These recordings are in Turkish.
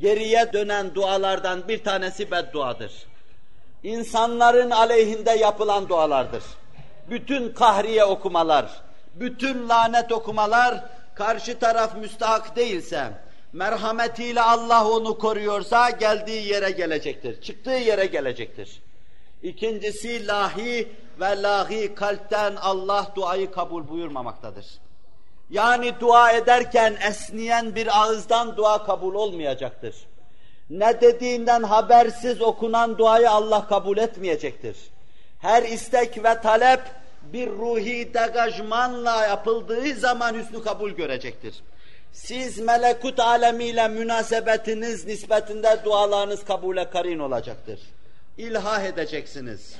geriye dönen dualardan bir tanesi bedduadır. İnsanların aleyhinde yapılan dualardır. Bütün kahriye okumalar, bütün lanet okumalar karşı taraf müstahak değilse, merhametiyle Allah onu koruyorsa geldiği yere gelecektir. Çıktığı yere gelecektir. İkincisi lahi ve lahi kalpten Allah duayı kabul buyurmamaktadır. Yani dua ederken esniyen bir ağızdan dua kabul olmayacaktır. Ne dediğinden habersiz okunan duayı Allah kabul etmeyecektir. Her istek ve talep bir ruhi degajmanla yapıldığı zaman hüsnü kabul görecektir. Siz melekut alemiyle münasebetiniz nispetinde dualarınız kabule karin olacaktır. İlhah edeceksiniz.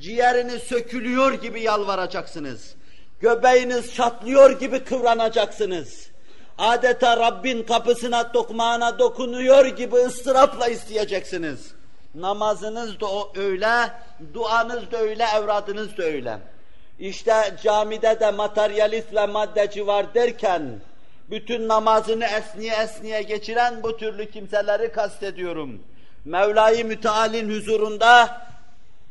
Ciğeriniz sökülüyor gibi yalvaracaksınız. Göbeğiniz çatlıyor gibi kıvranacaksınız. Adeta Rabbin kapısına tokmağına dokunuyor gibi ıstırapla isteyeceksiniz. Namazınız da öyle, duanız da öyle, evradınız da öyle. İşte camide de materyalist ve maddeci var derken, bütün namazını esniye esniye geçiren bu türlü kimseleri kastediyorum. Mevla-i Müteal'in huzurunda,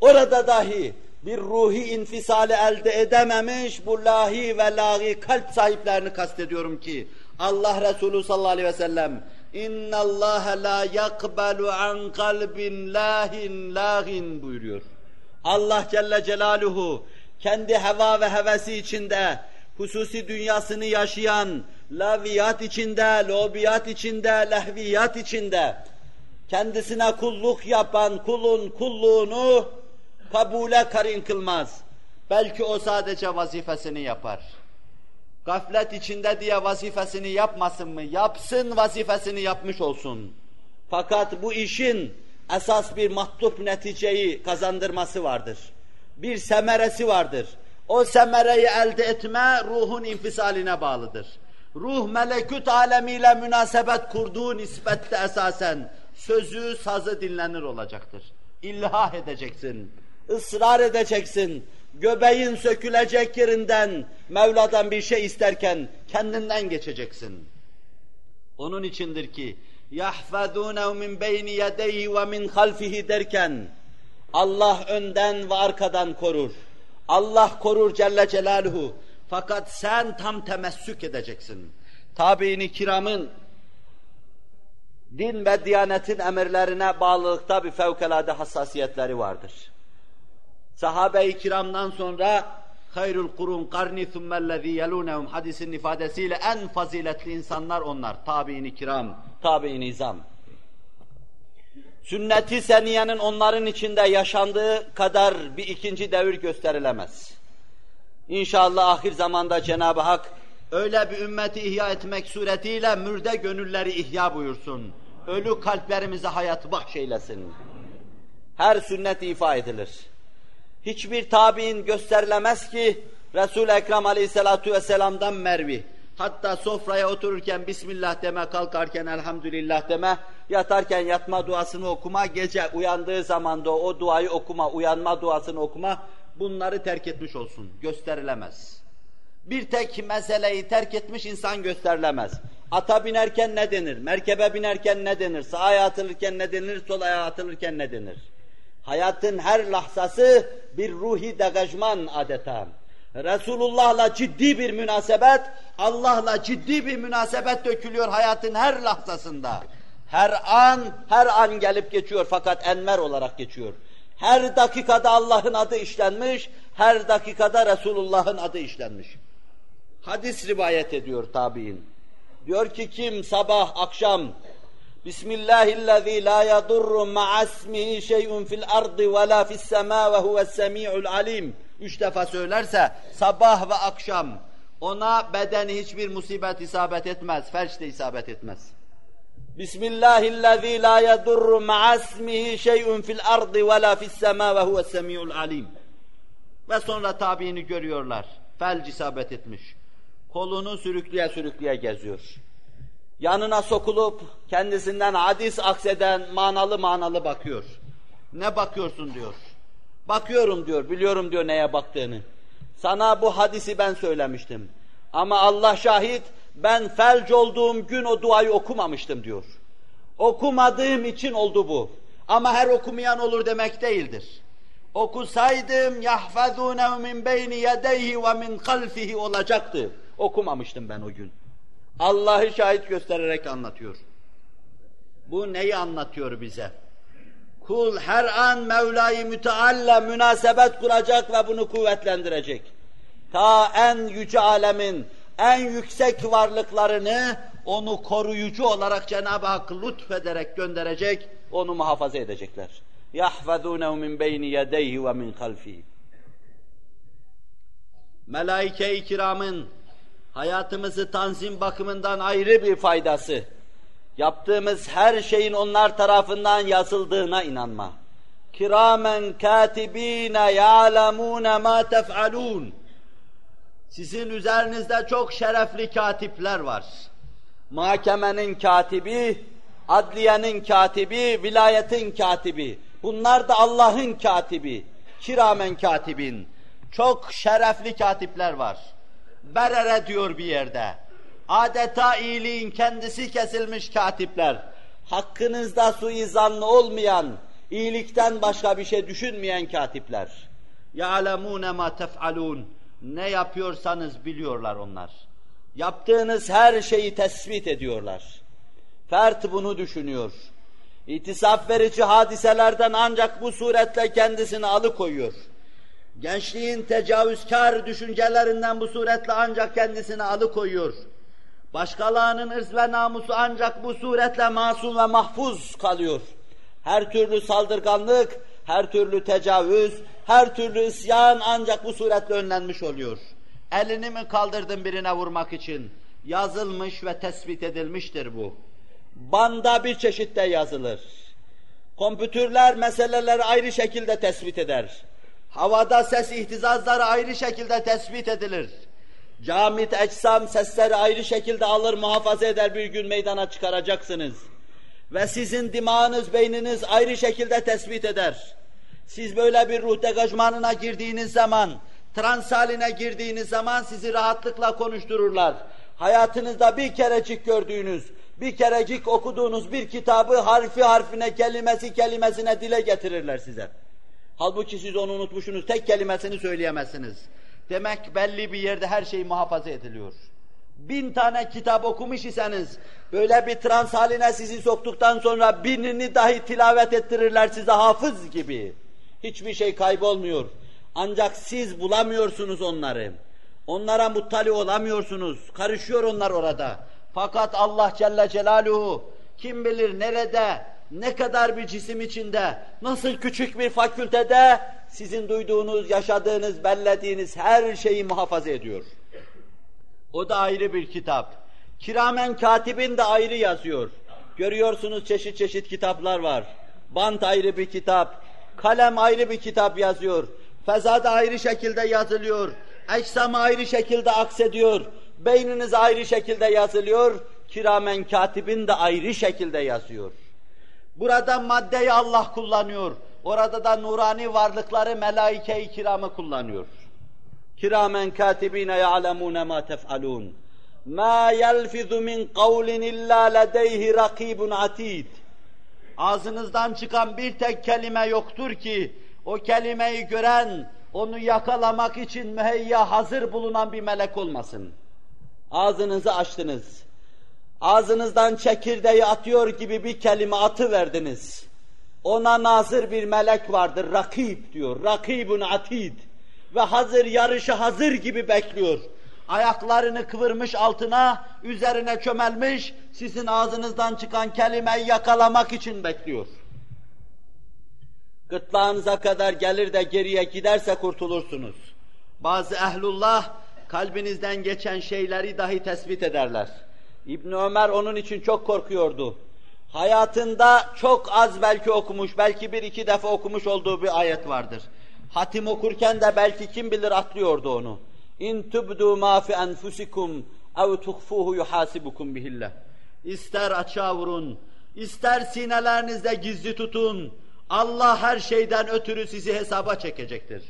orada dahi bir ruhi infisali elde edememiş bu lahi ve lahi kalp sahiplerini kastediyorum ki, Allah Resulü sallallahu aleyhi ve sellem, اِنَّ اللّٰهَ لَا يَقْبَلُ عَنْ قَلْبٍ لَاهٍ لَاهٍ buyuruyor. Allah Celle Celaluhu, kendi heva ve hevesi içinde, hususi dünyasını yaşayan, laviyat içinde, lobiyat içinde, lehviyat içinde, kendisine kulluk yapan kulun kulluğunu kabule karin kılmaz. Belki o sadece vazifesini yapar. Gaflet içinde diye vazifesini yapmasın mı? Yapsın vazifesini yapmış olsun. Fakat bu işin esas bir mahtup neticeyi kazandırması vardır. Bir semeresi vardır. O semereyi elde etme ruhun infisaline bağlıdır. Ruh melekut alemiyle münasebet kurduğu nispette esasen sözü, sazı dinlenir olacaktır. İlhah edeceksin, ısrar edeceksin, göbeğin sökülecek yerinden Mevla'dan bir şey isterken kendinden geçeceksin. Onun içindir ki يَحْفَذُونَهُ مِنْ بَيْنِ يَدَيْهِ وَمِنْ خَلْفِهِ derken Allah önden ve arkadan korur. Allah korur Celle Celaluhu. Fakat sen tam temessük edeceksin. Tabiini kiramın din ve diyanetin emirlerine bağlılıkta bir fevkalade hassasiyetleri vardır. Sahabe-i kiramdan sonra hayrul kurun karni thummellezî yelûnehum hadisin ifadesiyle en faziletli insanlar onlar. Tabiini kiram, tabiini izam. Sünnet-i seniyenin onların içinde yaşandığı kadar bir ikinci devir gösterilemez. İnşallah ahir zamanda Cenab-ı Hak öyle bir ümmeti ihya etmek suretiyle mürde gönülleri ihya buyursun. Ölü kalplerimize hayat bahşeylesin. Her sünnet ifa edilir. Hiçbir tabi'in gösterilemez ki Resul-i Ekrem aleyhissalatu vesselam'dan mervi. Hatta sofraya otururken Bismillah deme, kalkarken Elhamdülillah deme, yatarken yatma duasını okuma, gece uyandığı zaman da o duayı okuma, uyanma duasını okuma, bunları terk etmiş olsun. Gösterilemez. Bir tek meseleyi terk etmiş insan gösterilemez. Ata binerken ne denir? Merkebe binerken ne denir? Sağ atılırken ne denir? Sol atılırken ne denir? Hayatın her lahzası bir ruhi degajman adeta. Resulullah'la ciddi bir münasebet, Allah'la ciddi bir münasebet dökülüyor hayatın her lahzasında. Her an, her an gelip geçiyor fakat enmer olarak geçiyor. Her dakikada Allah'ın adı işlenmiş, her dakikada Resulullah'ın adı işlenmiş. Hadis rivayet ediyor tabi'in. Diyor ki kim sabah akşam Bismillahillezî lâ yadurru ma'asmihi şey'un fil ardı ve lâ fis semâ ve huves semî'ul alim. Üç defa söylerse sabah ve akşam ona bedeni hiçbir musibet isabet etmez, felç de isabet etmez. Bismillahillezî lâ yadurru ma'asmihi şey'un fil ardı ve lâ fis semâ ve huves semî'ul alim. Ve sonra tabiini görüyorlar. Felç isabet etmiş. Kolunu sürükleye sürükleye geziyor yanına sokulup kendisinden hadis akseden manalı manalı bakıyor. Ne bakıyorsun diyor. Bakıyorum diyor, biliyorum diyor neye baktığını. Sana bu hadisi ben söylemiştim. Ama Allah şahit ben felç olduğum gün o duayı okumamıştım diyor. Okumadığım için oldu bu. Ama her okumayan olur demek değildir. Okusaydım yahfazûne min beyni yedeyhi ve min kalfihi olacaktı. Okumamıştım ben o gün. Allah'ı şahit göstererek anlatıyor. Bu neyi anlatıyor bize? Kul her an Mevla-i Mütealla münasebet kuracak ve bunu kuvvetlendirecek. Ta en yüce alemin en yüksek varlıklarını onu koruyucu olarak Cenab-ı Hak lütfederek gönderecek, onu muhafaza edecekler. يَحْفَظُونَهُ مِنْ بَيْنِ يَدَيْهِ وَمِنْ خَلْفِهِ Melaike-i kiramın hayatımızı tanzim bakımından ayrı bir faydası, yaptığımız her şeyin onlar tarafından yazıldığına inanma. Kiramen katibine ya'lemune ma tef'alun. Sizin üzerinizde çok şerefli katipler var. Mahkemenin katibi, adliyenin katibi, vilayetin katibi. Bunlar da Allah'ın katibi. Kiramen katibin. Çok şerefli katipler var Berere diyor bir yerde. Adeta iyiliğin kendisi kesilmiş katipler. Hakkınızda suizanlı olmayan, iyilikten başka bir şey düşünmeyen katipler. يَعْلَمُونَ مَا تَفْعَلُونَ Ne yapıyorsanız biliyorlar onlar. Yaptığınız her şeyi tespit ediyorlar. Fert bunu düşünüyor. İtisaf verici hadiselerden ancak bu suretle kendisini alıkoyuyor. Gençliğin tecavüzkar düşüncelerinden bu suretle ancak kendisini alıkoyuyor. Başkalarının ırz ve namusu ancak bu suretle masum ve mahfuz kalıyor. Her türlü saldırganlık, her türlü tecavüz, her türlü isyan ancak bu suretle önlenmiş oluyor. Elini mi kaldırdın birine vurmak için? Yazılmış ve tespit edilmiştir bu. Banda bir çeşitte yazılır. Kompütürler meseleleri ayrı şekilde tespit eder. Havada ses ihtizazları ayrı şekilde tespit edilir. Camit eczam sesleri ayrı şekilde alır muhafaza eder bir gün meydana çıkaracaksınız. Ve sizin dimağınız, beyniniz ayrı şekilde tespit eder. Siz böyle bir ruh degajmanına girdiğiniz zaman, trans haline girdiğiniz zaman sizi rahatlıkla konuştururlar. Hayatınızda bir kerecik gördüğünüz, bir kerecik okuduğunuz bir kitabı harfi harfine, kelimesi kelimesine dile getirirler size. Halbuki siz onu unutmuşsunuz, tek kelimesini söyleyemezsiniz. Demek belli bir yerde her şey muhafaza ediliyor. Bin tane kitap okumuş iseniz, böyle bir trans haline sizi soktuktan sonra binini dahi tilavet ettirirler size hafız gibi. Hiçbir şey kaybolmuyor. Ancak siz bulamıyorsunuz onları. Onlara muttali olamıyorsunuz. Karışıyor onlar orada. Fakat Allah Celle Celaluhu kim bilir nerede, ne kadar bir cisim içinde, nasıl küçük bir fakültede sizin duyduğunuz, yaşadığınız, bellediğiniz her şeyi muhafaza ediyor. O da ayrı bir kitap. Kiramen katibin de ayrı yazıyor. Görüyorsunuz çeşit çeşit kitaplar var. Bant ayrı bir kitap, kalem ayrı bir kitap yazıyor. Fezada ayrı şekilde yazılıyor. Ecsam ayrı şekilde aksediyor. Beyniniz ayrı şekilde yazılıyor. Kiramen katibin de ayrı şekilde yazıyor. Burada maddeyi Allah kullanıyor. Orada da nurani varlıkları melaike-i kiramı kullanıyor. Kiramen katibine ya'lemune ma tef'alun. Ma yelfizu min kavlin illa ledeyhi rakibun atid. Ağzınızdan çıkan bir tek kelime yoktur ki o kelimeyi gören, onu yakalamak için müheyya hazır bulunan bir melek olmasın. Ağzınızı açtınız. Ağzınızdan çekirdeği atıyor gibi bir kelime atı verdiniz. Ona nazır bir melek vardır, rakip diyor. Rakibun atid. Ve hazır, yarışı hazır gibi bekliyor. Ayaklarını kıvırmış altına, üzerine çömelmiş, sizin ağzınızdan çıkan kelimeyi yakalamak için bekliyor. Gırtlağınıza kadar gelir de geriye giderse kurtulursunuz. Bazı ehlullah kalbinizden geçen şeyleri dahi tespit ederler. İbn Ömer onun için çok korkuyordu. Hayatında çok az belki okumuş, belki bir iki defa okumuş olduğu bir ayet vardır. Hatim okurken de belki kim bilir atlıyordu onu. İn tubdu ma fi enfusikum ev tuhfuhu yuhasibukum bihillah. İster açığa vurun, ister sinelerinizde gizli tutun. Allah her şeyden ötürü sizi hesaba çekecektir.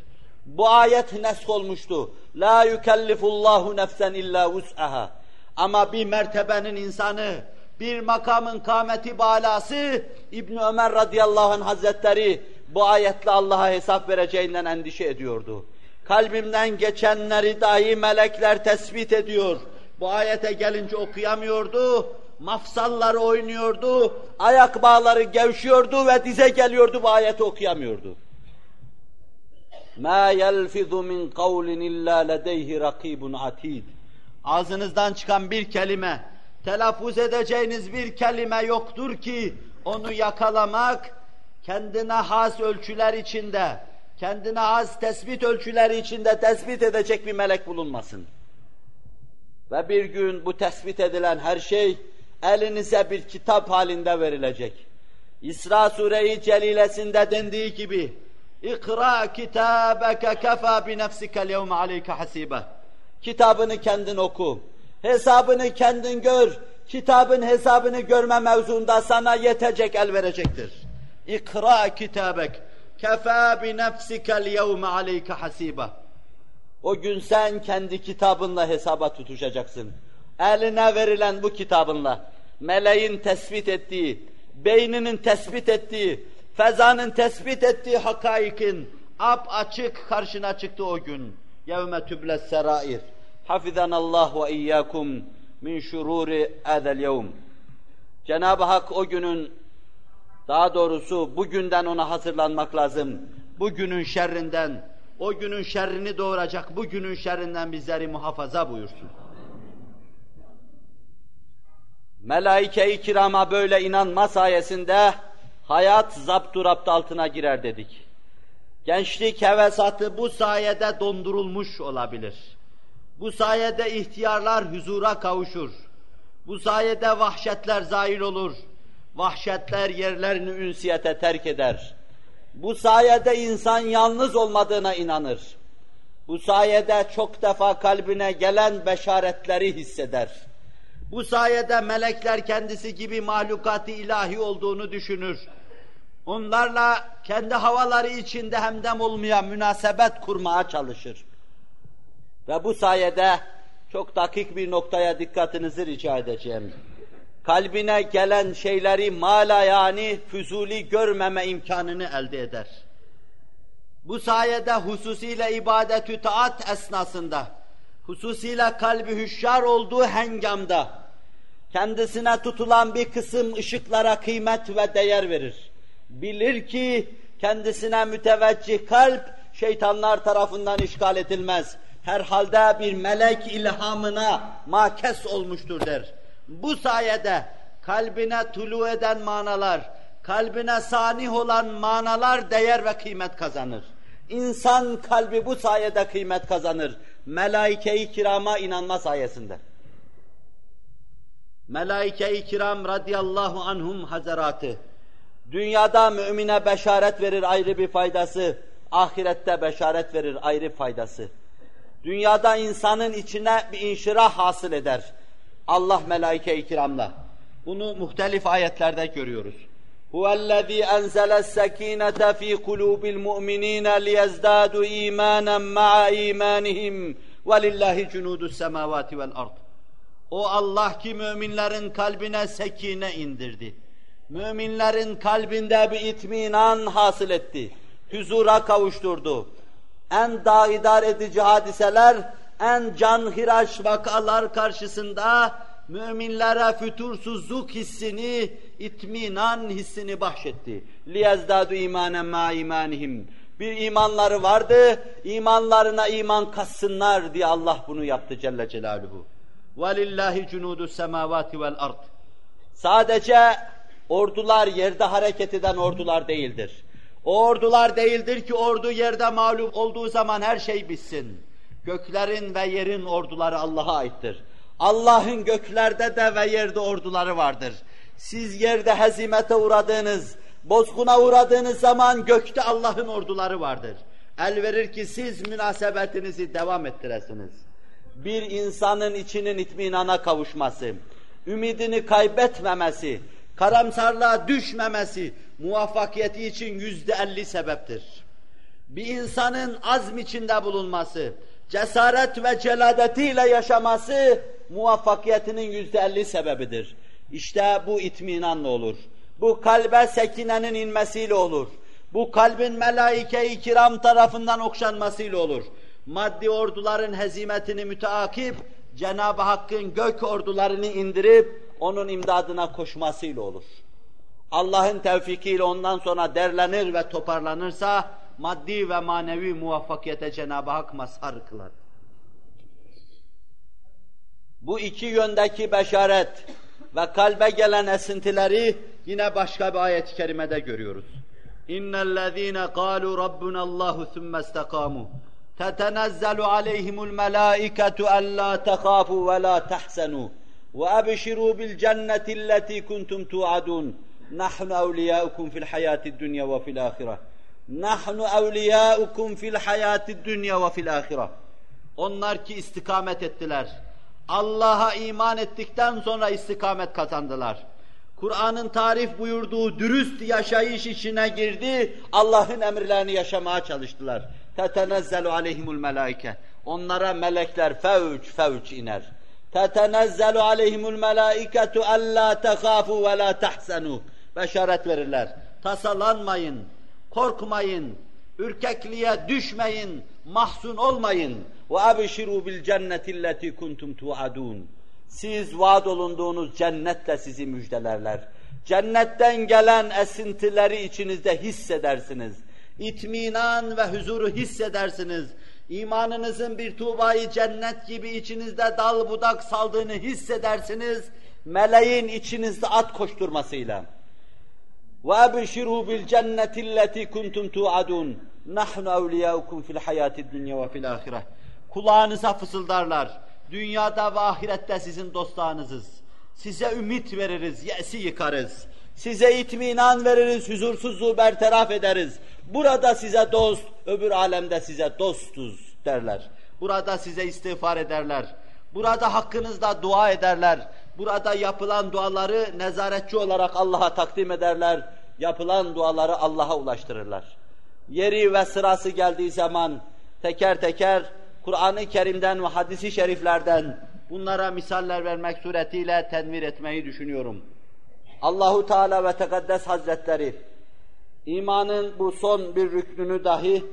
Bu ayet nesk olmuştu. La yukellifullahu nefsen illa vus'aha. Ama bir mertebenin insanı, bir makamın kâmeti balası İbn Ömer radıyallahu anh hazretleri bu ayetle Allah'a hesap vereceğinden endişe ediyordu. Kalbimden geçenleri dahi melekler tespit ediyor. Bu ayete gelince okuyamıyordu. Mafsalları oynuyordu. Ayak bağları gevşiyordu ve dize geliyordu bu ayeti okuyamıyordu. مَا يَلْفِظُ مِنْ قَوْلٍ اِلَّا لَدَيْهِ رَقِيبٌ عَتِيدٌ Ağzınızdan çıkan bir kelime, telaffuz edeceğiniz bir kelime yoktur ki onu yakalamak kendine has ölçüler içinde, kendine has tespit ölçüleri içinde tespit edecek bir melek bulunmasın. Ve bir gün bu tespit edilen her şey elinize bir kitap halinde verilecek. İsra Sure-i Celilesinde dendiği gibi İkra kitabeke kefa bi nefsikel yevme aleyke hasibe. Kitabını kendin oku. Hesabını kendin gör. Kitabın hesabını görme mevzuunda sana yetecek el verecektir. İkra kitabek kefa bi nefsikel yevme aleyke hasibe. O gün sen kendi kitabınla hesaba tutuşacaksın. Eline verilen bu kitabınla, meleğin tespit ettiği, beyninin tespit ettiği, fezanın tespit ettiği hakaikin ap açık karşına çıktı o gün. Yevme tübles serair. Allah ve iyyakum min şururi adel yevm. Cenab-ı Hak o günün daha doğrusu bugünden ona hazırlanmak lazım. Bugünün şerrinden, o günün şerrini doğuracak bugünün şerrinden bizleri muhafaza buyursun. Melaike-i kirama böyle inanma sayesinde hayat zapturapt altına girer dedik. Gençlik hevesatı bu sayede dondurulmuş olabilir. Bu sayede ihtiyarlar huzura kavuşur. Bu sayede vahşetler zail olur. Vahşetler yerlerini ünsiyete terk eder. Bu sayede insan yalnız olmadığına inanır. Bu sayede çok defa kalbine gelen beşaretleri hisseder. Bu sayede melekler kendisi gibi mahlukatı ilahi olduğunu düşünür. Onlarla kendi havaları içinde hemdem olmaya münasebet kurmaya çalışır. Ve bu sayede çok dakik bir noktaya dikkatinizi rica edeceğim. Kalbine gelen şeyleri mala yani füzuli görmeme imkanını elde eder. Bu sayede hususiyle ibadetü taat esnasında, hususiyle kalbi hüşyar olduğu hengamda, kendisine tutulan bir kısım ışıklara kıymet ve değer verir. Bilir ki kendisine müteveccih kalp şeytanlar tarafından işgal edilmez herhalde bir melek ilhamına makes olmuştur der. Bu sayede kalbine tulu eden manalar, kalbine sanih olan manalar değer ve kıymet kazanır. İnsan kalbi bu sayede kıymet kazanır. Melaike-i kirama inanma sayesinde. Melaike-i kiram radıyallahu anhum hazaratı, dünyada mümine beşaret verir ayrı bir faydası, ahirette beşaret verir ayrı faydası. Dünyada insanın içine bir inşirah hasıl eder. Allah melaike-i kiramla. Bunu muhtelif ayetlerde görüyoruz. Enzeles sekînete fî kulûbil mu'minîne liyezdâdu îmânen ma'a îmânihim ve lillahi cunûdus semâvâti vel ard. O Allah ki müminlerin kalbine sekine indirdi Müminlerin kalbinde bir itminan hasıl etti. Huzura kavuşturdu en daidar edici hadiseler, en canhiraş vakalar karşısında müminlere fütursuzluk hissini, itminan hissini bahşetti. لِيَزْدَادُ اِمَانًا مَا اِمَانِهِمْ Bir imanları vardı, imanlarına iman kassınlar diye Allah bunu yaptı Celle Celaluhu. وَلِلَّهِ جُنُودُ السَّمَاوَاتِ وَالْأَرْضِ Sadece ordular yerde hareket eden ordular değildir. O ordular değildir ki ordu yerde mağlup olduğu zaman her şey bitsin. Göklerin ve yerin orduları Allah'a aittir. Allah'ın göklerde de ve yerde orduları vardır. Siz yerde hezimete uğradığınız, bozguna uğradığınız zaman gökte Allah'ın orduları vardır. El verir ki siz münasebetinizi devam ettiresiniz. Bir insanın içinin itminana kavuşması, ümidini kaybetmemesi, karamsarlığa düşmemesi muvaffakiyeti için yüzde elli sebeptir. Bir insanın azm içinde bulunması, cesaret ve celadetiyle yaşaması muvaffakiyetinin yüzde elli sebebidir. İşte bu itminanla olur. Bu kalbe sekinenin inmesiyle olur. Bu kalbin melaike-i kiram tarafından okşanmasıyla olur. Maddi orduların hezimetini müteakip, Cenab-ı Hakk'ın gök ordularını indirip onun imdadına koşmasıyla olur. Allah'ın tevfikiyle ondan sonra derlenir ve toparlanırsa maddi ve manevi muvaffakiyete Cenab-ı Hak mazhar kılar. Bu iki yöndeki beşaret ve kalbe gelen esintileri yine başka bir ayet-i kerimede görüyoruz. اِنَّ الَّذ۪ينَ قَالُوا رَبُّنَا اللّٰهُ ثُمَّ اسْتَقَامُوا تَتَنَزَّلُ عَلَيْهِمُ الْمَلَائِكَةُ أَلَّا تَخَافُوا وَلَا تَحْزَنُوا وَأَبْشِرُوا بِالْجَنَّةِ الَّتِي كُنْتُمْ تُوعَدُونَ نَحْنُ أَوْلِيَاؤُكُمْ فِي الْحَيَاةِ الدُّنْيَا وَفِي الْآخِرَةِ نَحْنُ أَوْلِيَاؤُكُمْ فِي الْحَيَاةِ الدُّنْيَا وَفِي الْآخِرَةِ Onlar ki istikamet ettiler. Allah'a iman ettikten sonra istikamet kazandılar. Kur'an'ın tarif buyurduğu dürüst yaşayış içine girdi, Allah'ın emirlerini yaşamaya çalıştılar. تَتَنَزَّلُ عَلَيْهِمُ الْمَلَائِكَةِ Onlara melekler fevç fevç iner. تَتَنَزَّلُ عَلَيْهِمُ الْمَلَائِكَةُ أَلَّا تَخَافُوا وَلَا تَحْزَنُوا Beşaret verirler. Tasalanmayın, korkmayın, ürkekliğe düşmeyin, mahzun olmayın. وَاَبْشِرُوا بِالْجَنَّةِ الَّتِي كُنْتُمْ تُوعَدُونَ Siz vaad olunduğunuz cennetle sizi müjdelerler. Cennetten gelen esintileri içinizde hissedersiniz. İtminan ve huzuru hissedersiniz. İmanınızın bir tuğbayı cennet gibi içinizde dal budak saldığını hissedersiniz. Meleğin içinizde at koşturmasıyla. وَاَبْشِرُوا بِالْجَنَّةِ الَّتِي كُنْتُمْ تُوعَدُونَ نَحْنُ اَوْلِيَاؤُكُمْ فِي الْحَيَاةِ الدُّنْيَا وَفِي الْآخِرَةِ Kulağınıza fısıldarlar. Dünyada ve ahirette sizin dostlarınızız. Size ümit veririz, yesi yıkarız. Size itminan veririz, huzursuzluğu bertaraf ederiz. Burada size dost, öbür alemde size dostuz derler. Burada size istiğfar ederler. Burada hakkınızda dua ederler. Burada yapılan duaları nezaretçi olarak Allah'a takdim ederler. Yapılan duaları Allah'a ulaştırırlar. Yeri ve sırası geldiği zaman teker teker Kur'an-ı Kerim'den ve hadisi şeriflerden bunlara misaller vermek suretiyle tenvir etmeyi düşünüyorum. Allahu Teala ve Tekaddes Hazretleri imanın bu son bir rüknünü dahi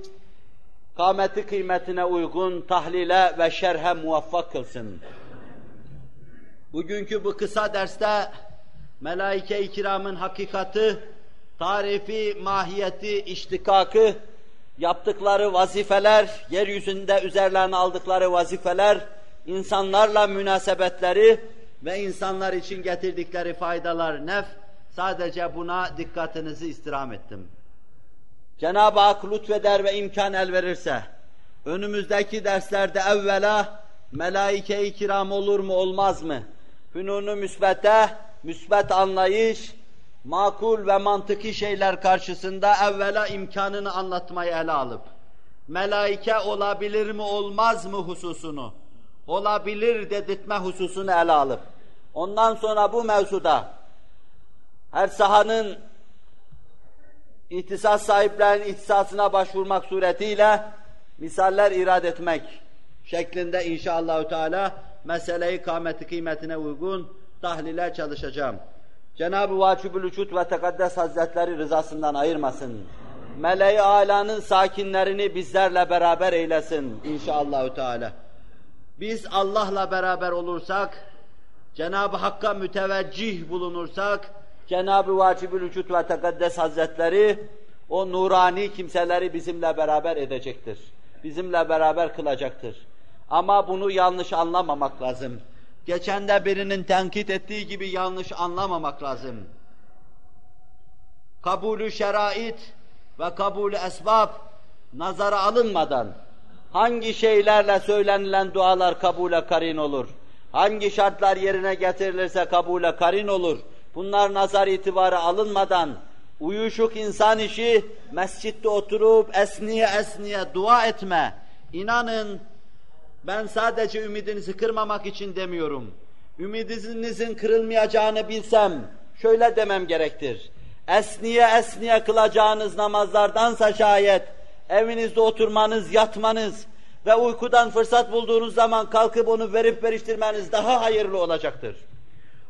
kâmeti kıymetine uygun tahlile ve şerhe muvaffak kılsın. Bugünkü bu kısa derste melaike-i kiramın hakikati, tarifi, mahiyeti, iştikakı, yaptıkları vazifeler, yeryüzünde üzerlerine aldıkları vazifeler, insanlarla münasebetleri ve insanlar için getirdikleri faydalar nef, sadece buna dikkatinizi istirham ettim. Cenab-ı Hak lütfeder ve imkan el verirse, önümüzdeki derslerde evvela melaike-i kiram olur mu olmaz mı? Fünunu müsbete, müsbet anlayış, makul ve mantıki şeyler karşısında evvela imkanını anlatmayı ele alıp, melaike olabilir mi olmaz mı hususunu, olabilir dedirtme hususunu ele alıp, ondan sonra bu mevzuda her sahanın ihtisas sahiplerinin ihtisasına başvurmak suretiyle misaller irad etmek şeklinde inşallahü teala meseleyi kâmeti kıymetine uygun tahlile çalışacağım. Cenab-ı Vacibül Vücut ve Tekaddes Hazretleri rızasından ayırmasın. Meleği alanın sakinlerini bizlerle beraber eylesin inşallahü teala. Biz Allah'la beraber olursak, Cenab-ı Hakk'a müteveccih bulunursak, Cenab-ı Vacibül Vücut ve Tekaddes Hazretleri o nurani kimseleri bizimle beraber edecektir. Bizimle beraber kılacaktır. Ama bunu yanlış anlamamak lazım. Geçen de birinin tenkit ettiği gibi yanlış anlamamak lazım. Kabulü şerait ve kabulü esbab nazara alınmadan hangi şeylerle söylenilen dualar kabule karin olur? Hangi şartlar yerine getirilirse kabule karin olur? Bunlar nazar itibarı alınmadan uyuşuk insan işi mescitte oturup esniye esniye dua etme. İnanın ben sadece ümidinizi kırmamak için demiyorum. Ümidinizin kırılmayacağını bilsem şöyle demem gerektir. Esniye esniye kılacağınız namazlardansa şayet evinizde oturmanız, yatmanız ve uykudan fırsat bulduğunuz zaman kalkıp onu verip veriştirmeniz daha hayırlı olacaktır.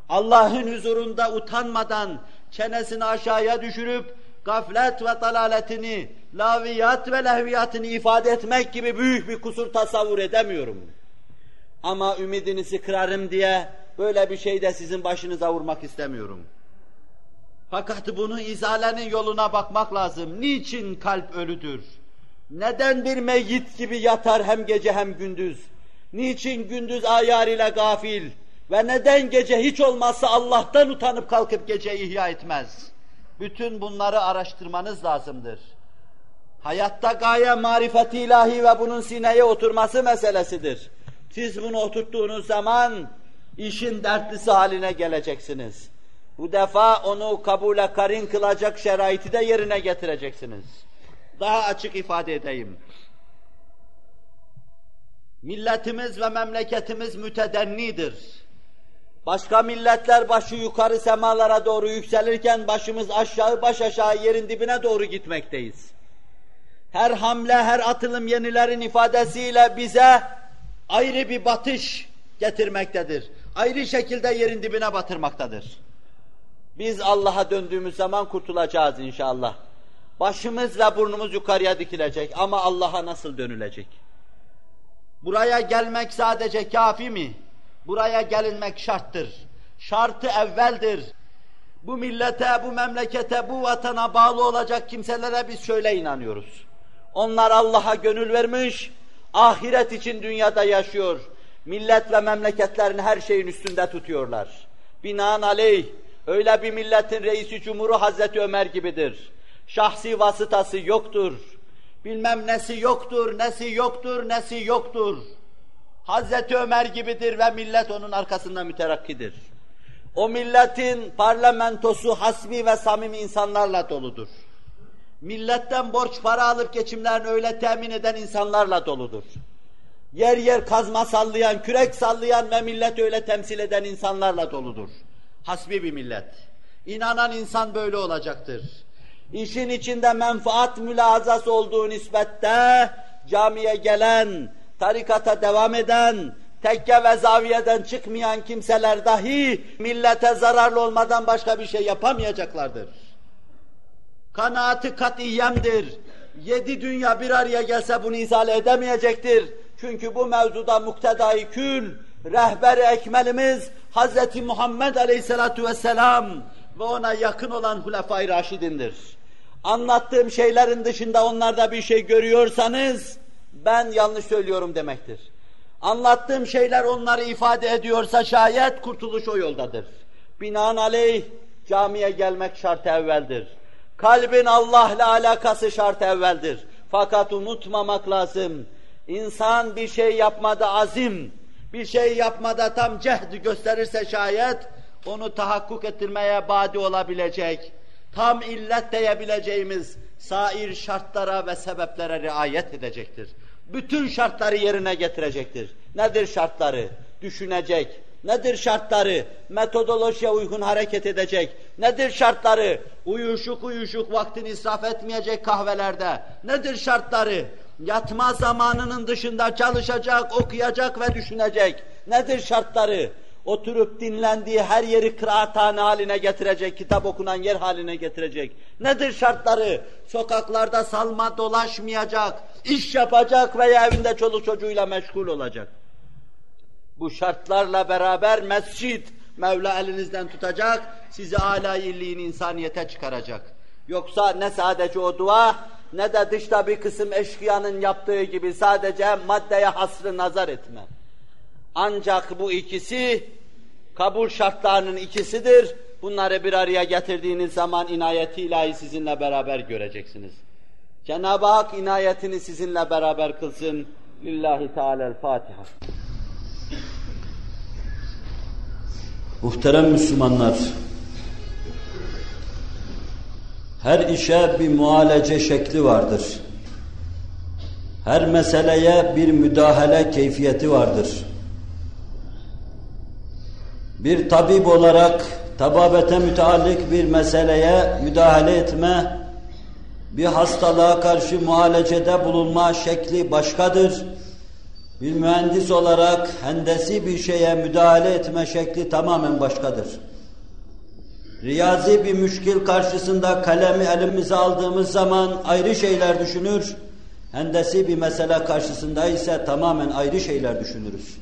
Allah'ın huzurunda utanmadan çenesini aşağıya düşürüp gaflet ve dalaletini, laviyat ve lehviyatını ifade etmek gibi büyük bir kusur tasavvur edemiyorum. Ama ümidinizi kırarım diye böyle bir şey de sizin başınıza vurmak istemiyorum. Fakat bunu izalenin yoluna bakmak lazım. Niçin kalp ölüdür? Neden bir meyyit gibi yatar hem gece hem gündüz? Niçin gündüz ayar ile gafil? Ve neden gece hiç olmazsa Allah'tan utanıp kalkıp gece ihya etmez? Bütün bunları araştırmanız lazımdır. Hayatta gaye marifeti ilahi ve bunun sineye oturması meselesidir. Siz bunu oturttuğunuz zaman işin dertlisi haline geleceksiniz. Bu defa onu kabule karin kılacak şeraiti de yerine getireceksiniz. Daha açık ifade edeyim. Milletimiz ve memleketimiz mütedennidir. Başka milletler başı yukarı semalara doğru yükselirken başımız aşağı baş aşağı yerin dibine doğru gitmekteyiz. Her hamle, her atılım yenilerin ifadesiyle bize ayrı bir batış getirmektedir. Ayrı şekilde yerin dibine batırmaktadır. Biz Allah'a döndüğümüz zaman kurtulacağız inşallah. Başımız ve burnumuz yukarıya dikilecek ama Allah'a nasıl dönülecek? Buraya gelmek sadece kafi mi? Buraya gelinmek şarttır. Şartı evveldir. Bu millete, bu memlekete, bu vatana bağlı olacak kimselere biz şöyle inanıyoruz. Onlar Allah'a gönül vermiş, ahiret için dünyada yaşıyor. Millet ve memleketlerini her şeyin üstünde tutuyorlar. Binaenaleyh öyle bir milletin reisi cumhuru Hazreti Ömer gibidir. Şahsi vasıtası yoktur. Bilmem nesi yoktur, nesi yoktur, nesi yoktur. Hazreti Ömer gibidir ve millet onun arkasında müterakkidir. O milletin parlamentosu hasbi ve samimi insanlarla doludur. Milletten borç para alıp geçimlerini öyle temin eden insanlarla doludur. Yer yer kazma sallayan, kürek sallayan ve millet öyle temsil eden insanlarla doludur. Hasbi bir millet. İnanan insan böyle olacaktır. İşin içinde menfaat mülazası olduğu nispette camiye gelen, tarikata devam eden, tekke ve zaviyeden çıkmayan kimseler dahi millete zararlı olmadan başka bir şey yapamayacaklardır. Kanaati katiyemdir. Yedi dünya bir araya gelse bunu izale edemeyecektir. Çünkü bu mevzuda muktedai kül, rehber ekmelimiz Hz. Muhammed Aleyhisselatu Vesselam ve ona yakın olan Hulefai Raşidindir. Anlattığım şeylerin dışında onlarda bir şey görüyorsanız, ben yanlış söylüyorum demektir. Anlattığım şeyler onları ifade ediyorsa şayet kurtuluş o yoldadır. Binaenaleyh camiye gelmek şart evveldir. Kalbin Allah'la alakası şart evveldir. Fakat unutmamak lazım. İnsan bir şey yapmada azim, bir şey yapmada tam cehd gösterirse şayet, onu tahakkuk ettirmeye badi olabilecek, tam illet diyebileceğimiz sair şartlara ve sebeplere riayet edecektir. Bütün şartları yerine getirecektir. Nedir şartları? Düşünecek. Nedir şartları? Metodolojiye uygun hareket edecek. Nedir şartları? Uyuşuk uyuşuk vaktini israf etmeyecek kahvelerde. Nedir şartları? Yatma zamanının dışında çalışacak, okuyacak ve düşünecek. Nedir şartları? Oturup dinlendiği her yeri kıraathane haline getirecek, kitap okunan yer haline getirecek. Nedir şartları? Sokaklarda salma dolaşmayacak, iş yapacak veya evinde çoluk çocuğuyla meşgul olacak. Bu şartlarla beraber mescid, Mevla elinizden tutacak, sizi âlâ illiğin insaniyete çıkaracak. Yoksa ne sadece o dua, ne de dışta bir kısım eşkıyanın yaptığı gibi sadece maddeye hasrı nazar etme. Ancak bu ikisi kabul şartlarının ikisidir. Bunları bir araya getirdiğiniz zaman inayeti ilahi sizinle beraber göreceksiniz. Cenab-ı Hak inayetini sizinle beraber kılsın. Lillahi Teala'l-Fatiha. Muhterem Müslümanlar, her işe bir muhalece şekli vardır. Her meseleye bir müdahale keyfiyeti vardır. Bir tabip olarak tababete müteallik bir meseleye müdahale etme, bir hastalığa karşı muhalecede bulunma şekli başkadır. Bir mühendis olarak hendesi bir şeye müdahale etme şekli tamamen başkadır. Riyazi bir müşkil karşısında kalemi elimize aldığımız zaman ayrı şeyler düşünür, hendesi bir mesele karşısında ise tamamen ayrı şeyler düşünürüz.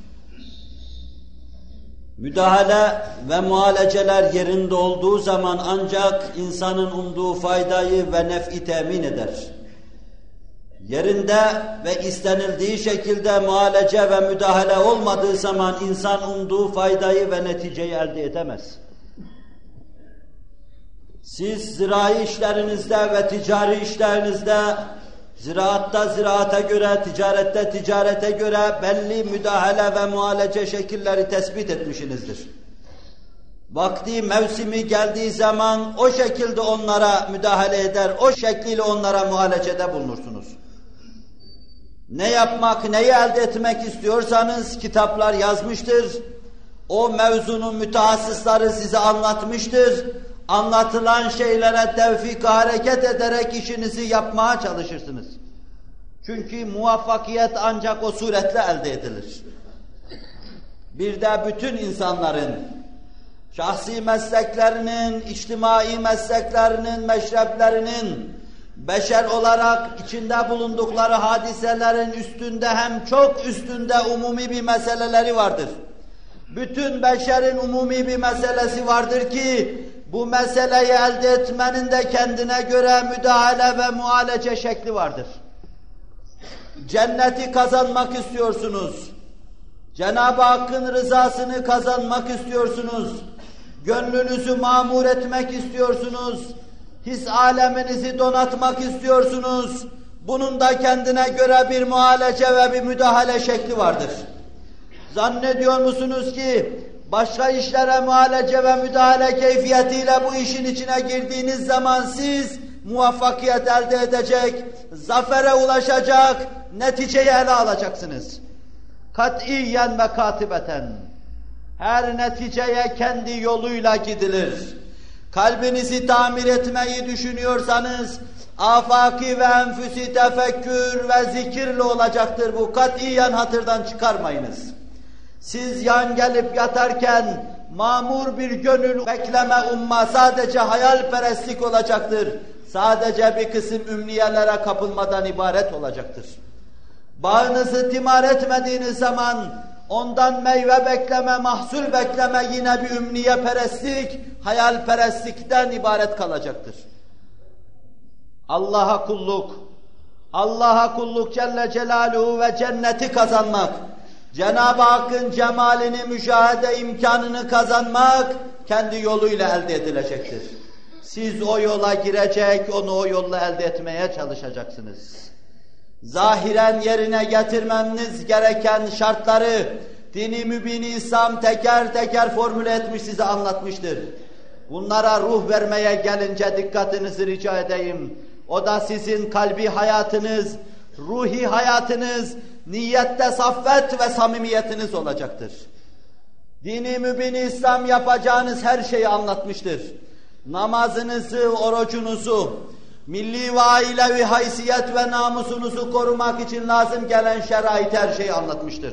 Müdahale ve muhaleceler yerinde olduğu zaman ancak insanın umduğu faydayı ve nef'i temin eder. Yerinde ve istenildiği şekilde muhalece ve müdahale olmadığı zaman insan umduğu faydayı ve neticeyi elde edemez. Siz zirai işlerinizde ve ticari işlerinizde Ziraatta ziraata göre, ticarette ticarete göre belli müdahale ve muhalece şekilleri tespit etmişsinizdir. Vakti, mevsimi geldiği zaman o şekilde onlara müdahale eder, o şekliyle onlara muhalecede bulunursunuz. Ne yapmak, neyi elde etmek istiyorsanız kitaplar yazmıştır. O mevzunun mütehassısları size anlatmıştır anlatılan şeylere tevfik hareket ederek işinizi yapmaya çalışırsınız. Çünkü muvaffakiyet ancak o suretle elde edilir. Bir de bütün insanların şahsi mesleklerinin, içtimai mesleklerinin, meşreplerinin beşer olarak içinde bulundukları hadiselerin üstünde hem çok üstünde umumi bir meseleleri vardır. Bütün beşerin umumi bir meselesi vardır ki bu meseleyi elde etmenin de kendine göre müdahale ve muhalece şekli vardır. Cenneti kazanmak istiyorsunuz. Cenab-ı Hakk'ın rızasını kazanmak istiyorsunuz. Gönlünüzü mamur etmek istiyorsunuz. His aleminizi donatmak istiyorsunuz. Bunun da kendine göre bir muhalece ve bir müdahale şekli vardır. Zannediyor musunuz ki başka işlere muhalece ve müdahale keyfiyetiyle bu işin içine girdiğiniz zaman siz muvaffakiyet elde edecek, zafere ulaşacak, neticeyi ele alacaksınız. Katiyen ve katibeten. Her neticeye kendi yoluyla gidilir. Kalbinizi tamir etmeyi düşünüyorsanız, afaki ve enfüsi tefekkür ve zikirle olacaktır bu. Katiyen hatırdan çıkarmayınız. Siz yan gelip yatarken mamur bir gönül bekleme umma sadece hayalperestlik olacaktır. Sadece bir kısım ümniyelere kapılmadan ibaret olacaktır. Bağınızı timar etmediğiniz zaman ondan meyve bekleme, mahsul bekleme yine bir ümniye perestlik, hayalperestlikten ibaret kalacaktır. Allah'a kulluk, Allah'a kulluk Celle Celaluhu ve cenneti kazanmak, Cenab-ı Hakk'ın cemalini müşahede imkanını kazanmak kendi yoluyla elde edilecektir. Siz o yola girecek, onu o yolla elde etmeye çalışacaksınız. Zahiren yerine getirmeniz gereken şartları dini mübini İslam teker teker formüle etmiş size anlatmıştır. Bunlara ruh vermeye gelince dikkatinizi rica edeyim. O da sizin kalbi hayatınız, ruhi hayatınız, niyette saffet ve samimiyetiniz olacaktır. Dini mübini İslam yapacağınız her şeyi anlatmıştır. Namazınızı, orucunuzu, milli ve ailevi haysiyet ve namusunuzu korumak için lazım gelen şerait her şeyi anlatmıştır.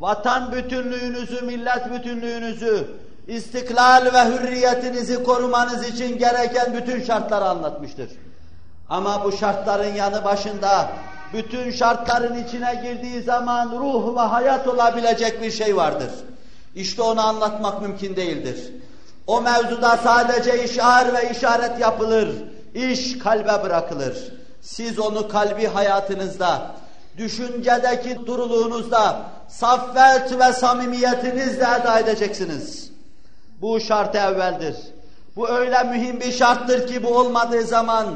Vatan bütünlüğünüzü, millet bütünlüğünüzü, istiklal ve hürriyetinizi korumanız için gereken bütün şartları anlatmıştır. Ama bu şartların yanı başında bütün şartların içine girdiği zaman ruh ve hayat olabilecek bir şey vardır. İşte onu anlatmak mümkün değildir. O mevzuda sadece işar ve işaret yapılır. İş kalbe bırakılır. Siz onu kalbi hayatınızda, düşüncedeki duruluğunuzda, saffet ve samimiyetinizle eda edeceksiniz. Bu şart evveldir. Bu öyle mühim bir şarttır ki bu olmadığı zaman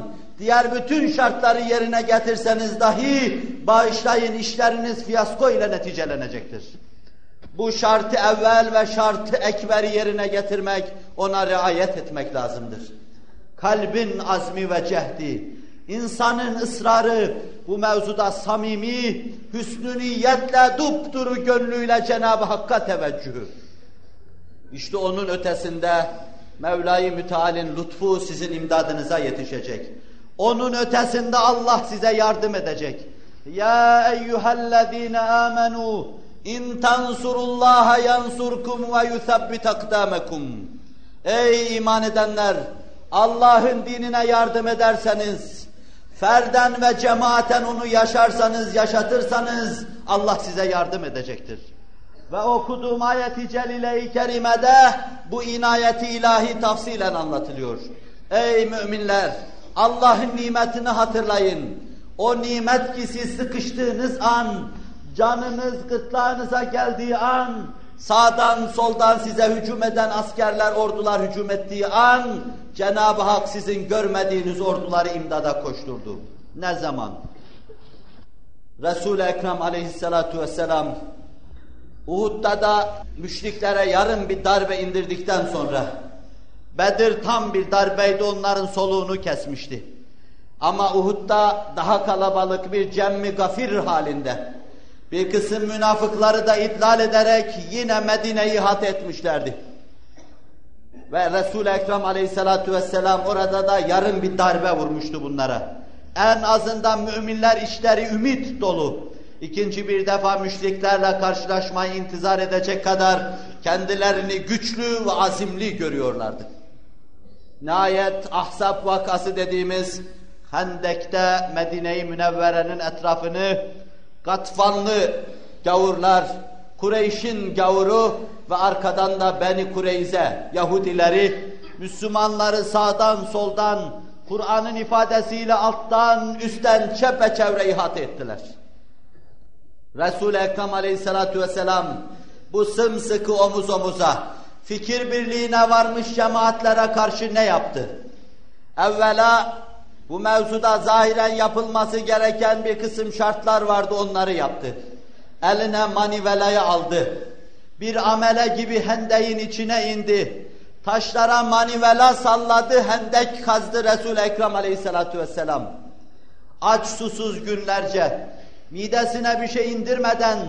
diğer bütün şartları yerine getirseniz dahi bağışlayın işleriniz fiyasko ile neticelenecektir. Bu şartı evvel ve şartı ekberi yerine getirmek, ona riayet etmek lazımdır. Kalbin azmi ve cehdi, insanın ısrarı bu mevzuda samimi, hüsnü niyetle dupduru gönlüyle Cenab-ı Hakk'a teveccühü. İşte onun ötesinde Mevla-i Müteal'in lütfu sizin imdadınıza yetişecek. Onun ötesinde Allah size yardım edecek. Ya eyyühellezine amenu in tansurullaha yansurkum ve yuthabbit akdamekum. Ey iman edenler! Allah'ın dinine yardım ederseniz, ferden ve cemaaten onu yaşarsanız, yaşatırsanız Allah size yardım edecektir. Ve okuduğum ayeti celile-i kerimede bu inayeti ilahi tafsilen anlatılıyor. Ey müminler! Allah'ın nimetini hatırlayın. O nimet ki siz sıkıştığınız an, canınız gırtlağınıza geldiği an, sağdan soldan size hücum eden askerler, ordular hücum ettiği an, Cenab-ı Hak sizin görmediğiniz orduları imdada koşturdu. Ne zaman? Resul-i Ekrem aleyhissalatu vesselam Uhud'da da müşriklere yarım bir darbe indirdikten sonra Bedir tam bir darbeydi onların soluğunu kesmişti. Ama Uhud'da daha kalabalık bir cemmi gafir halinde bir kısım münafıkları da idlal ederek yine Medine'yi hat etmişlerdi. Ve Resul-i Ekrem aleyhissalatu vesselam orada da yarım bir darbe vurmuştu bunlara. En azından müminler işleri ümit dolu. İkinci bir defa müşriklerle karşılaşmayı intizar edecek kadar kendilerini güçlü ve azimli görüyorlardı. Nihayet Ahzab vakası dediğimiz Hendek'te Medine-i Münevvere'nin etrafını katfanlı gavurlar, Kureyş'in gavuru ve arkadan da Beni Kureyze Yahudileri Müslümanları sağdan soldan Kur'an'ın ifadesiyle alttan üstten çepeçevre ihate ettiler. Resul-i Ekrem aleyhissalatu vesselam bu sımsıkı omuz omuza fikir birliğine varmış cemaatlere karşı ne yaptı? Evvela bu mevzuda zahiren yapılması gereken bir kısım şartlar vardı onları yaptı. Eline manivelayı aldı. Bir amele gibi hendeyin içine indi. Taşlara manivela salladı, hendek kazdı Resul-i Ekrem aleyhissalatu vesselam. Aç susuz günlerce, midesine bir şey indirmeden,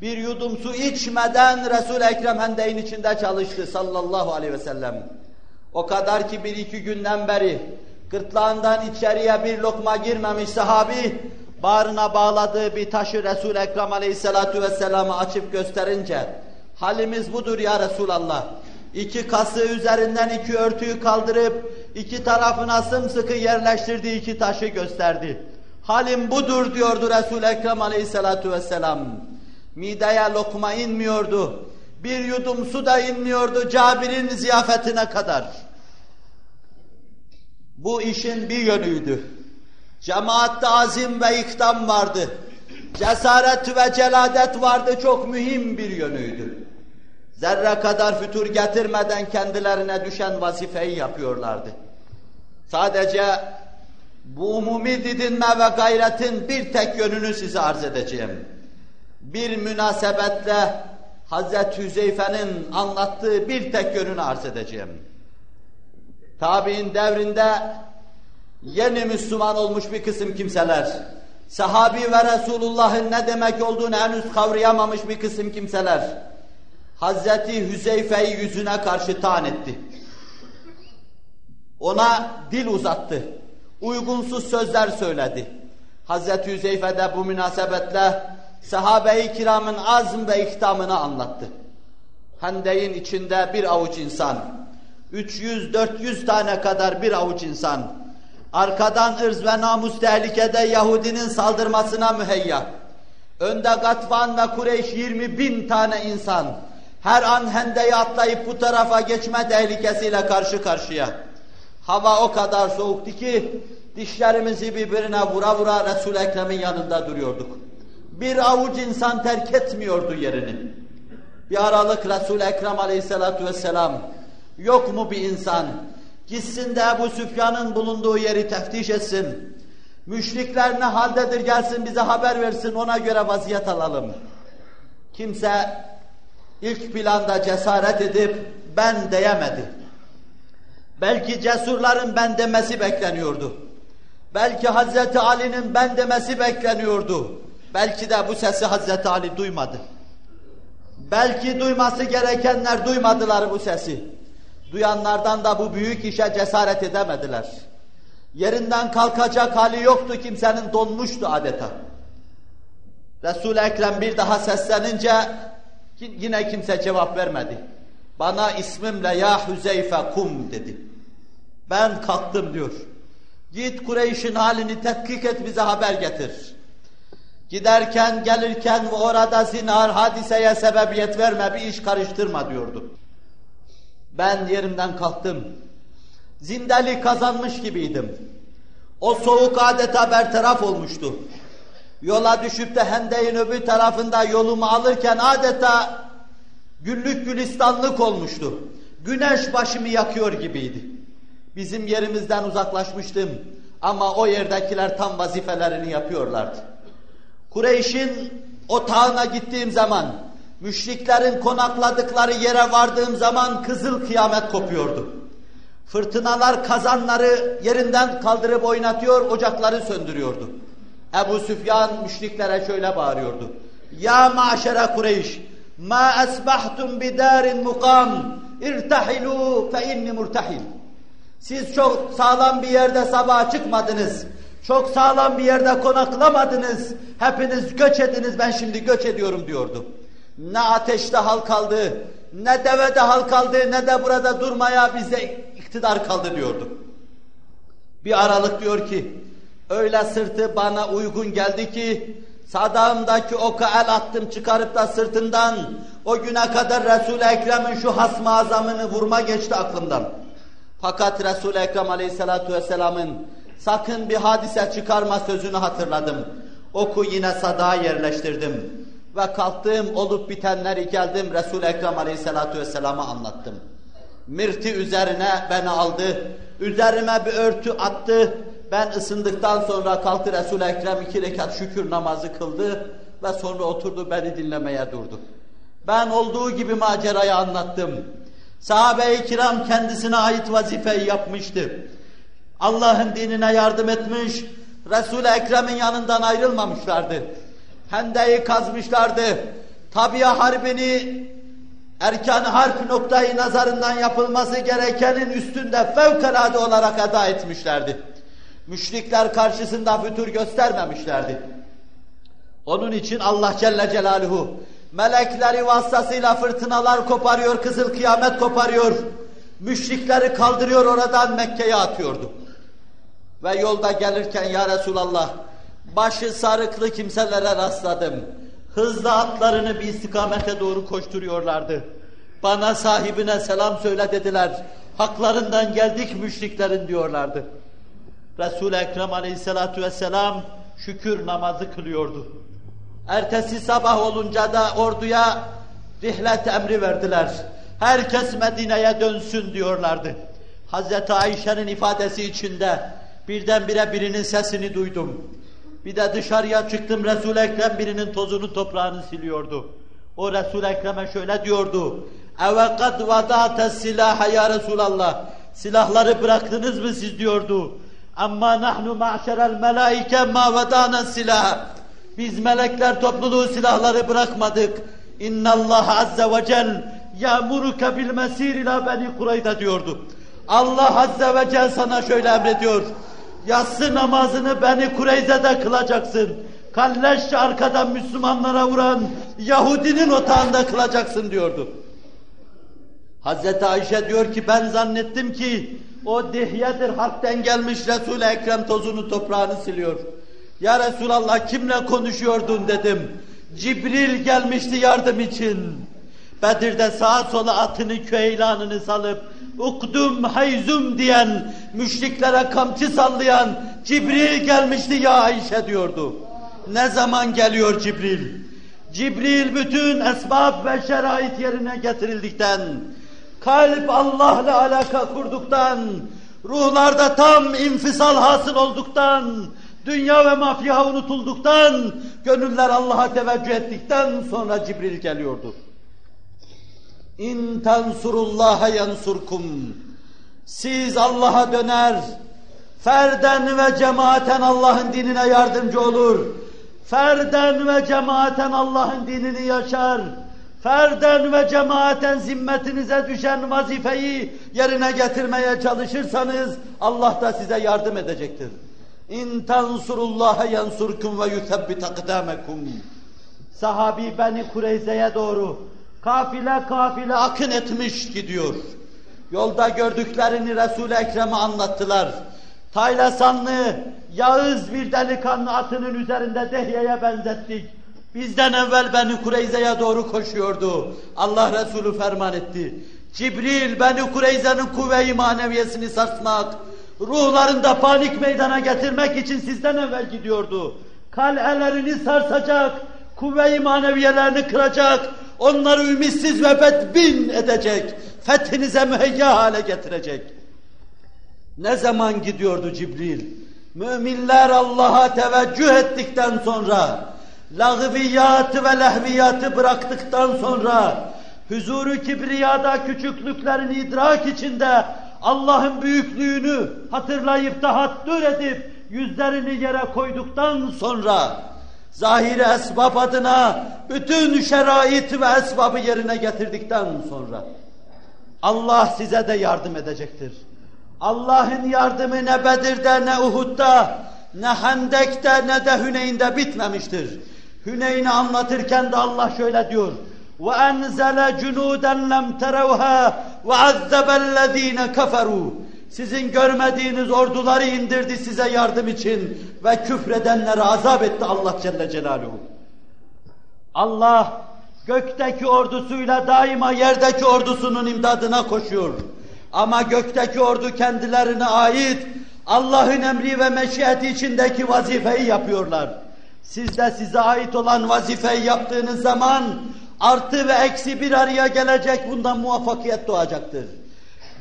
bir yudum su içmeden Resul-i Ekrem hendeyin içinde çalıştı sallallahu aleyhi ve sellem. O kadar ki bir iki günden beri gırtlağından içeriye bir lokma girmemiş sahabi, bağrına bağladığı bir taşı Resul-i Ekrem aleyhissalatu vesselam'a açıp gösterince, halimiz budur ya Resulallah. İki kası üzerinden iki örtüyü kaldırıp, iki tarafına sımsıkı yerleştirdiği iki taşı gösterdi. Halim budur diyordu Resul-i Ekrem aleyhissalatu vesselam. Mideye lokma inmiyordu. Bir yudum su da inmiyordu Cabir'in ziyafetine kadar. Bu işin bir yönüydü. Cemaatte azim ve ikdam vardı. Cesaret ve celadet vardı çok mühim bir yönüydü. Zerre kadar fütur getirmeden kendilerine düşen vazifeyi yapıyorlardı. Sadece bu umumi didinme ve gayretin bir tek yönünü size arz edeceğim. Bir münasebetle Hazreti Hüzeyfe'nin anlattığı bir tek yönünü arz edeceğim. Tabi'in devrinde yeni Müslüman olmuş bir kısım kimseler, sahabi ve Resulullah'ın ne demek olduğunu henüz kavrayamamış bir kısım kimseler, Hazreti Hüzeyfe'yi yüzüne karşı taan etti. Ona dil uzattı. Uygunsuz sözler söyledi. Hazreti Hüzeyfe de bu münasebetle sahabe-i kiramın azm ve ihtamını anlattı. Hendeyin içinde bir avuç insan, 300-400 tane kadar bir avuç insan, arkadan ırz ve namus tehlikede Yahudinin saldırmasına müheyya, önde Gatvan ve Kureyş 20 bin tane insan, her an hendeyi atlayıp bu tarafa geçme tehlikesiyle karşı karşıya. Hava o kadar soğuktu ki dişlerimizi birbirine vura vura Resul-i Ekrem'in yanında duruyorduk. Bir avuç insan terk etmiyordu yerini. Bir aralık Resul-i Ekrem aleyhissalatu vesselam yok mu bir insan gitsin de Ebu Süfyan'ın bulunduğu yeri teftiş etsin. Müşrikler ne haldedir gelsin bize haber versin ona göre vaziyet alalım. Kimse ilk planda cesaret edip ben diyemedi. Belki cesurların ben demesi bekleniyordu. Belki Hazreti Ali'nin ben demesi bekleniyordu. Belki de bu sesi Hazreti Ali duymadı. Belki duyması gerekenler duymadılar bu sesi. Duyanlardan da bu büyük işe cesaret edemediler. Yerinden kalkacak hali yoktu kimsenin donmuştu adeta. Resul-i Ekrem bir daha seslenince yine kimse cevap vermedi. Bana ismimle ya Hüzeyfe kum dedi. Ben kalktım diyor. Git Kureyş'in halini tetkik et bize haber getir. Giderken gelirken ve orada zinar hadiseye sebebiyet verme bir iş karıştırma diyordu. Ben yerimden kalktım. Zindeli kazanmış gibiydim. O soğuk adeta bertaraf olmuştu. Yola düşüp de hendeyin öbür tarafında yolumu alırken adeta güllük gülistanlık olmuştu. Güneş başımı yakıyor gibiydi. Bizim yerimizden uzaklaşmıştım ama o yerdekiler tam vazifelerini yapıyorlardı. Kureyş'in otağına gittiğim zaman, müşriklerin konakladıkları yere vardığım zaman kızıl kıyamet kopuyordu. Fırtınalar kazanları yerinden kaldırıp oynatıyor, ocakları söndürüyordu. Ebu Süfyan müşriklere şöyle bağırıyordu. Ya maşere Kureyş, ma esbahtum bidarin mukam, irtahilu fe inni murtahil. Siz çok sağlam bir yerde sabaha çıkmadınız. Çok sağlam bir yerde konaklamadınız. Hepiniz göç ediniz ben şimdi göç ediyorum diyordu. Ne ateşte hal kaldı, ne devede hal kaldı, ne de burada durmaya bize iktidar kaldı diyordu. Bir aralık diyor ki, öyle sırtı bana uygun geldi ki, sadağımdaki oka el attım çıkarıp da sırtından, o güne kadar Resul-i Ekrem'in şu hasm azamını vurma geçti aklımdan. Fakat Resul-i Ekrem aleyhissalatu vesselamın sakın bir hadise çıkarma sözünü hatırladım. Oku yine sadağa yerleştirdim. Ve kalktım olup bitenleri geldim Resul-i Ekrem aleyhissalatu vesselama anlattım. Mirti üzerine beni aldı. Üzerime bir örtü attı. Ben ısındıktan sonra kalktı Resul-i Ekrem iki rekat şükür namazı kıldı. Ve sonra oturdu beni dinlemeye durdu. Ben olduğu gibi macerayı anlattım. Sahabe-i kiram kendisine ait vazifeyi yapmıştı. Allah'ın dinine yardım etmiş, Resul-i Ekrem'in yanından ayrılmamışlardı. Hendeyi kazmışlardı. Tabiya harbini erkan harp noktayı nazarından yapılması gerekenin üstünde fevkalade olarak eda etmişlerdi. Müşrikler karşısında fütur göstermemişlerdi. Onun için Allah Celle Celaluhu melekleri vasıtasıyla fırtınalar koparıyor, kızıl kıyamet koparıyor. Müşrikleri kaldırıyor oradan Mekke'ye atıyordu. Ve yolda gelirken ya Resulallah başı sarıklı kimselere rastladım. Hızlı atlarını bir istikamete doğru koşturuyorlardı. Bana sahibine selam söyle dediler. Haklarından geldik müşriklerin diyorlardı. Resul-i Ekrem aleyhissalatu vesselam şükür namazı kılıyordu. Ertesi sabah olunca da orduya rihlet emri verdiler. Herkes Medine'ye dönsün diyorlardı. Hazreti Ayşe'nin ifadesi içinde birdenbire birinin sesini duydum. Bir de dışarıya çıktım Resul-i Ekrem birinin tozunu toprağını siliyordu. O Resul-i Ekrem'e şöyle diyordu. Kad vadate silaha ya Resulallah. Silahları bıraktınız mı siz diyordu. Amma nahnu ma'şerel melaike ma vedana silah. Biz melekler topluluğu silahları bırakmadık. İnna Allah azze ve cel ya'muruke bil mesir ila beni Kureyda diyordu. Allah azze ve cel sana şöyle emrediyor. Yatsı namazını beni Kureyze'de kılacaksın. Kalleş arkadan Müslümanlara vuran Yahudinin otağında kılacaksın diyordu. Hazreti Ayşe diyor ki ben zannettim ki o dihyedir harpten gelmiş Resul-i Ekrem tozunu toprağını siliyor. Ya Resulallah kimle konuşuyordun dedim. Cibril gelmişti yardım için. Bedir'de sağa sola atını köylanını salıp ukdum hayzum diyen, müşriklere kamçı sallayan Cibril gelmişti ya Ayşe diyordu. Ne zaman geliyor Cibril? Cibril bütün esbab ve şerait yerine getirildikten, kalp Allah'la alaka kurduktan, ruhlarda tam infisal hasıl olduktan, dünya ve mafya unutulduktan, gönüller Allah'a teveccüh ettikten sonra Cibril geliyordu. İn tensurullaha yansurkum. Siz Allah'a döner, ferden ve cemaaten Allah'ın dinine yardımcı olur. Ferden ve cemaaten Allah'ın dinini yaşar. Ferden ve cemaaten zimmetinize düşen vazifeyi yerine getirmeye çalışırsanız Allah da size yardım edecektir. İn tensurullaha yansurkum ve yuthebbit akdamekum. sahabi Beni Kureyze'ye doğru kafile kafile akın etmiş gidiyor. Yolda gördüklerini Resul-i Ekrem'e anlattılar. Taylasanlı, Yağız bir delikanlı atının üzerinde Dehye'ye benzettik. Bizden evvel Beni Kureyze'ye doğru koşuyordu. Allah Resulü ferman etti. Cibril Beni Kureyze'nin kuvve-i maneviyesini sarsmak, ruhlarında panik meydana getirmek için sizden evvel gidiyordu. Kalelerini sarsacak, kuvve-i maneviyelerini kıracak, onları ümitsiz ve bedbin edecek, fethinize müheyya hale getirecek. Ne zaman gidiyordu Cibril? Müminler Allah'a teveccüh ettikten sonra, lağviyatı ve lehviyatı bıraktıktan sonra, huzuru kibriyada küçüklüklerini idrak içinde Allah'ın büyüklüğünü hatırlayıp tahattür edip yüzlerini yere koyduktan sonra zahiri esbab adına bütün şerait ve esbabı yerine getirdikten sonra Allah size de yardım edecektir. Allah'ın yardımı ne Bedir'de ne Uhud'da ne Hendek'te ne de Hüneyn'de bitmemiştir. Hüneyn'i anlatırken de Allah şöyle diyor. وَاَنْزَلَ جُنُودًا لَمْ تَرَوْهَا وَعَذَّبَ الَّذ۪ينَ كَفَرُوا sizin görmediğiniz orduları indirdi size yardım için ve küfredenleri azap etti Allah Celle Celaluhu. Allah gökteki ordusuyla daima yerdeki ordusunun imdadına koşuyor. Ama gökteki ordu kendilerine ait Allah'ın emri ve meşiyeti içindeki vazifeyi yapıyorlar. Siz de size ait olan vazifeyi yaptığınız zaman artı ve eksi bir araya gelecek bundan muvaffakiyet doğacaktır.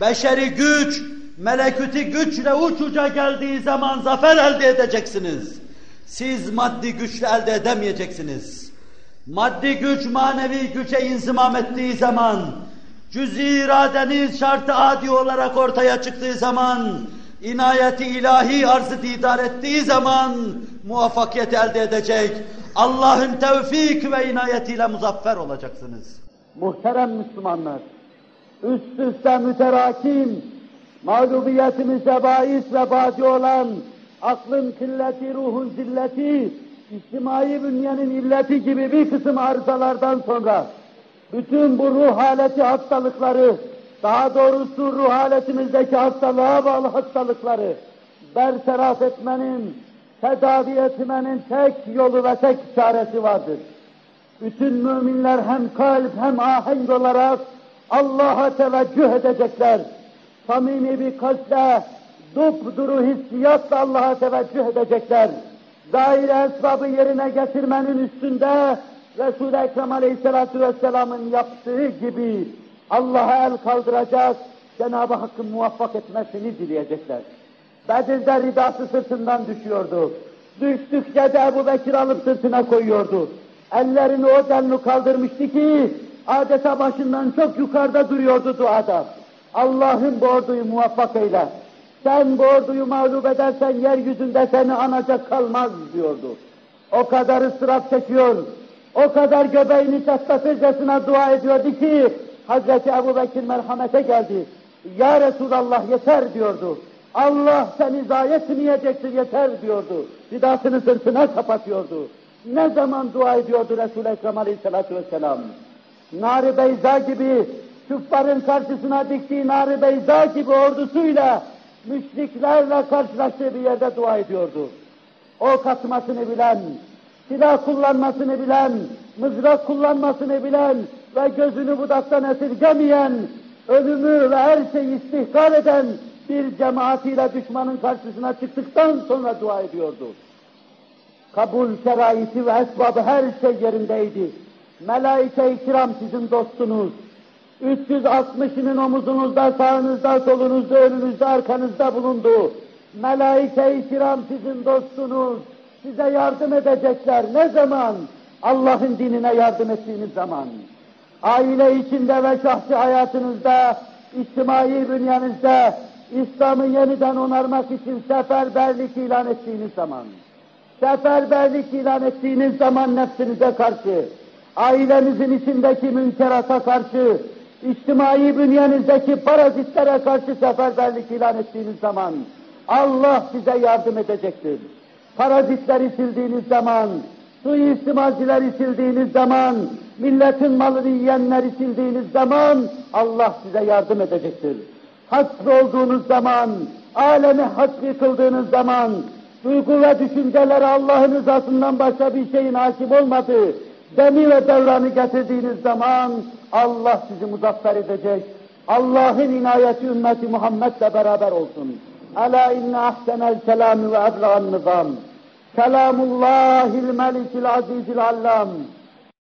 Beşeri güç, melekuti güçle uç uca geldiği zaman zafer elde edeceksiniz. Siz maddi güçle elde edemeyeceksiniz. Maddi güç manevi güce inzimam ettiği zaman, cüz-i iradeniz şartı adi olarak ortaya çıktığı zaman, inayeti ilahi arzı didar ettiği zaman muvaffakiyet elde edecek, Allah'ın tevfik ve inayetiyle muzaffer olacaksınız. Muhterem Müslümanlar, üst üste müterakim, mağlubiyetimize bahis ve badi olan aklın killeti, ruhun zilleti, içtimai bünyenin illeti gibi bir kısım arızalardan sonra bütün bu ruh haleti hastalıkları, daha doğrusu ruh haletimizdeki hastalığa bağlı hastalıkları bertaraf etmenin, tedavi etmenin tek yolu ve tek çaresi vardır. Bütün müminler hem kalp hem ahenk olarak Allah'a teveccüh edecekler. Samimi bir kalple, dupduru hissiyatla Allah'a teveccüh edecekler. Daire esbabı yerine getirmenin üstünde Resul-i Ekrem Aleyhisselatü Vesselam'ın yaptığı gibi Allah'a el kaldıracak, Cenab-ı Hakk'ın muvaffak etmesini dileyecekler. Bedir'de ridası sırtından düşüyordu. Düştükçe de Ebu Bekir alıp sırtına koyuyordu. Ellerini o denli kaldırmıştı ki adeta başından çok yukarıda duruyordu duada. Allah'ın bu orduyu muvaffak eyle. Sen bu orduyu mağlup edersen yeryüzünde seni anacak kalmaz diyordu. O kadar ıstırap çekiyor, o kadar göbeğini çatlatırcasına dua ediyordu ki Hazreti Ebu Bekir merhamete geldi. Ya Resulallah yeter diyordu. Allah seni zayi etmeyecektir yeter diyordu. Ridasını sırtına kapatıyordu. Ne zaman dua ediyordu Resul-i Ekrem Aleyhisselatü Vesselam? Nar-ı Beyza gibi küffarın karşısına diktiği Nar-ı Beyza gibi ordusuyla müşriklerle karşılaştığı bir yerde dua ediyordu. O katmasını bilen, silah kullanmasını bilen, mızrak kullanmasını bilen ve gözünü budaktan esirgemeyen, ölümü ve her şeyi istihkar eden bir cemaatiyle düşmanın karşısına çıktıktan sonra dua ediyordu. Kabul şeraiti ve esbabı her şey yerindeydi. Melaike-i kiram sizin dostunuz. 360'ının omuzunuzda, sağınızda, solunuzda, önünüzde, arkanızda bulundu. Melaike-i kiram sizin dostunuz. Size yardım edecekler. Ne zaman? Allah'ın dinine yardım ettiğiniz zaman. Aile içinde ve şahsi hayatınızda, içtimai bünyanızda, İslam'ı yeniden onarmak için seferberlik ilan ettiğiniz zaman, seferberlik ilan ettiğiniz zaman nefsinize karşı, ailenizin içindeki münkerata karşı, içtimai bünyenizdeki parazitlere karşı seferberlik ilan ettiğiniz zaman, Allah size yardım edecektir. Parazitleri sildiğiniz zaman, suistimalcileri sildiğiniz zaman, milletin malını yiyenleri sildiğiniz zaman Allah size yardım edecektir. Hasr olduğunuz zaman, alemi hasri kıldığınız zaman, duygu ve düşüncelere Allah'ın rızasından başka bir şeyin hakim olmadığı demi ve devranı getirdiğiniz zaman Allah sizi muzaffer edecek. Allah'ın inayeti ümmeti Muhammed'le beraber olsun. Ela inne ahsenel kelami ve ebla'n nizam. Kelamullahil melikil azizil allam.